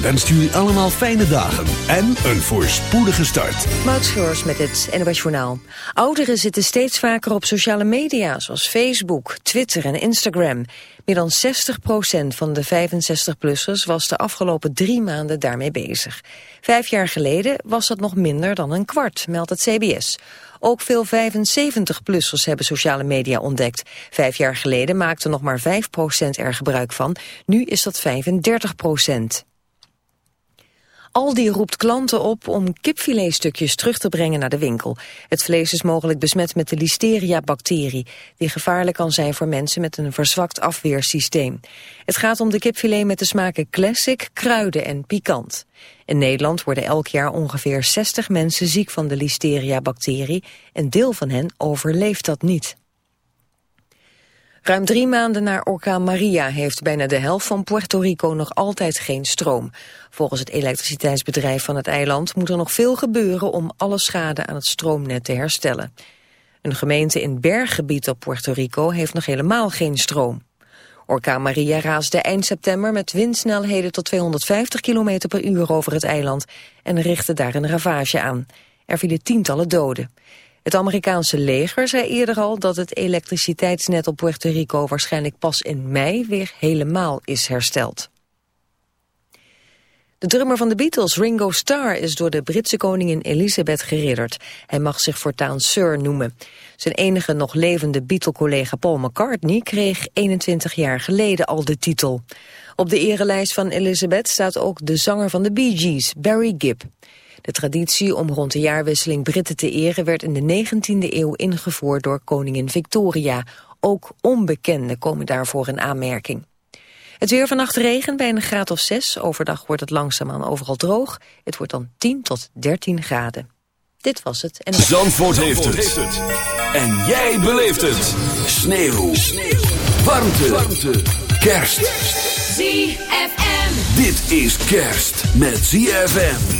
wenst u allemaal fijne dagen en een voorspoedige start. Maud met het NOS Journaal. Ouderen zitten steeds vaker op sociale media zoals Facebook, Twitter en Instagram. Meer dan 60% van de 65-plussers was de afgelopen drie maanden daarmee bezig. Vijf jaar geleden was dat nog minder dan een kwart, meldt het CBS. Ook veel 75-plussers hebben sociale media ontdekt. Vijf jaar geleden maakte nog maar 5% er gebruik van. Nu is dat 35%. Aldi roept klanten op om kipfiletstukjes terug te brengen naar de winkel. Het vlees is mogelijk besmet met de listeria-bacterie... die gevaarlijk kan zijn voor mensen met een verzwakt afweersysteem. Het gaat om de kipfilet met de smaken classic, kruiden en pikant. In Nederland worden elk jaar ongeveer 60 mensen ziek van de listeria-bacterie... en deel van hen overleeft dat niet. Ruim drie maanden na orkaan Maria heeft bijna de helft van Puerto Rico nog altijd geen stroom. Volgens het elektriciteitsbedrijf van het eiland moet er nog veel gebeuren om alle schade aan het stroomnet te herstellen. Een gemeente in berggebied op Puerto Rico heeft nog helemaal geen stroom. Orkaan Maria raasde eind september met windsnelheden tot 250 km per uur over het eiland en richtte daar een ravage aan. Er vielen tientallen doden. Het Amerikaanse leger zei eerder al dat het elektriciteitsnet op Puerto Rico waarschijnlijk pas in mei weer helemaal is hersteld. De drummer van de Beatles, Ringo Starr, is door de Britse koningin Elizabeth geridderd. Hij mag zich voortaan Sir noemen. Zijn enige nog levende Beatle-collega Paul McCartney kreeg 21 jaar geleden al de titel. Op de erelijst van Elizabeth staat ook de zanger van de Bee Gees, Barry Gibb. De traditie om rond de jaarwisseling Britten te eren werd in de 19e eeuw ingevoerd door koningin Victoria. Ook onbekenden komen daarvoor in aanmerking. Het weer vannacht regen bij een graad of 6. Overdag wordt het langzaamaan overal droog. Het wordt dan 10 tot 13 graden. Dit was het. En Zandvoort, heeft, het. En jij beleeft het. Sneeuw. Warmte. Kerst. ZFM. Dit is kerst met ZFM.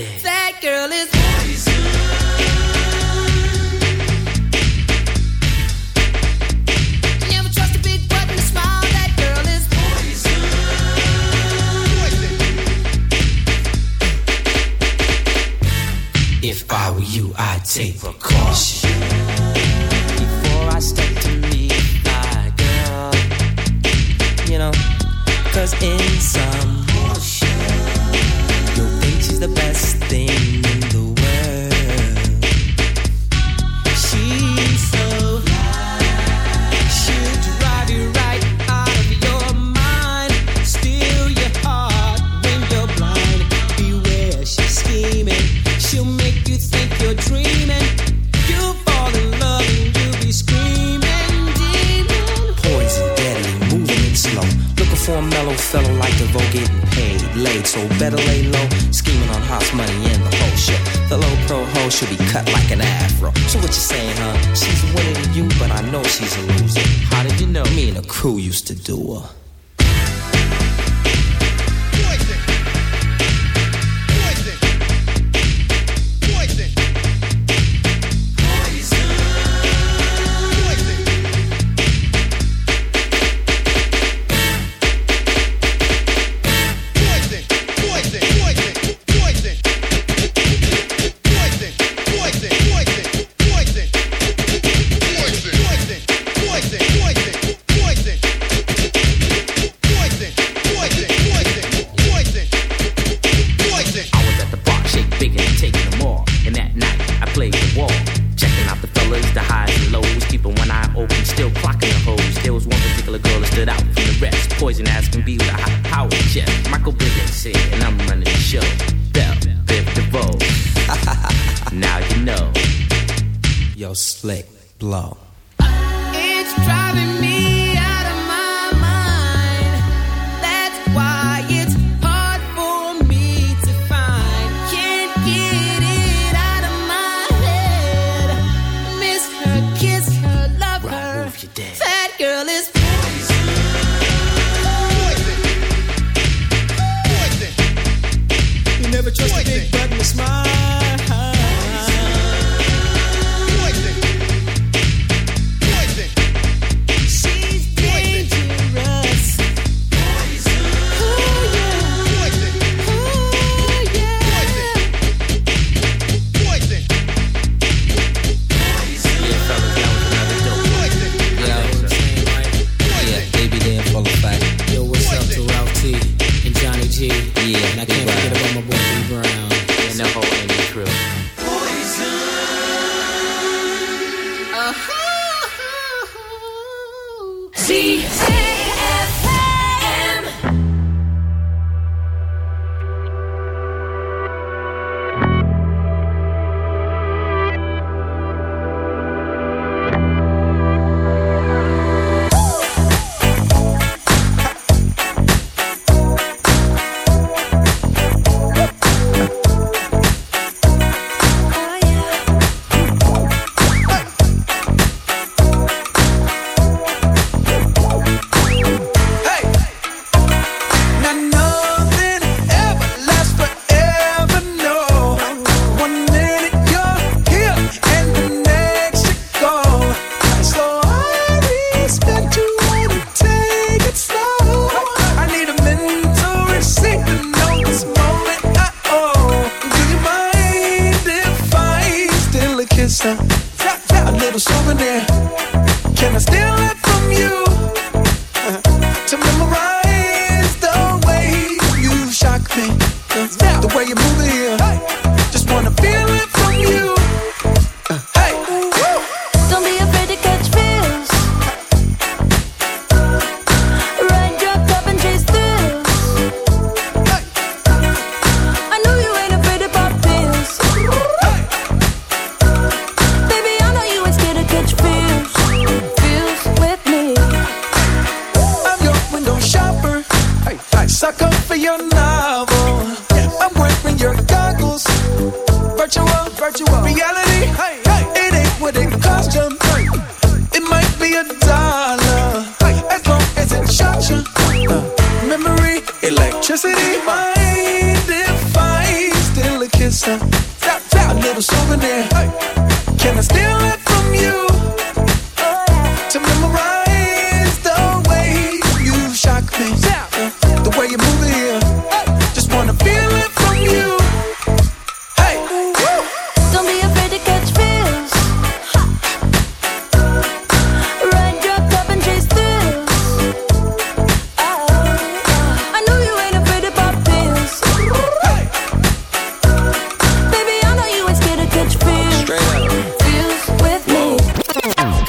¡Sí! ass can be with a high power jet. Michael Bivens here, and I'm running the show. Bell, Biv DeVoe. now you know. Yo, slick, blow.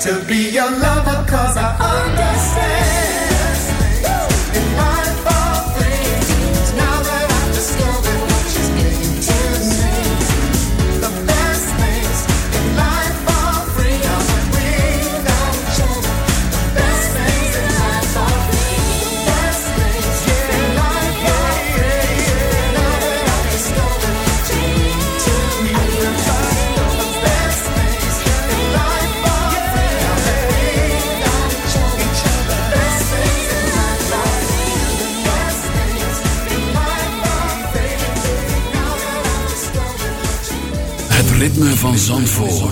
to be alive. Zandvoort.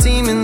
demons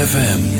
ZFM.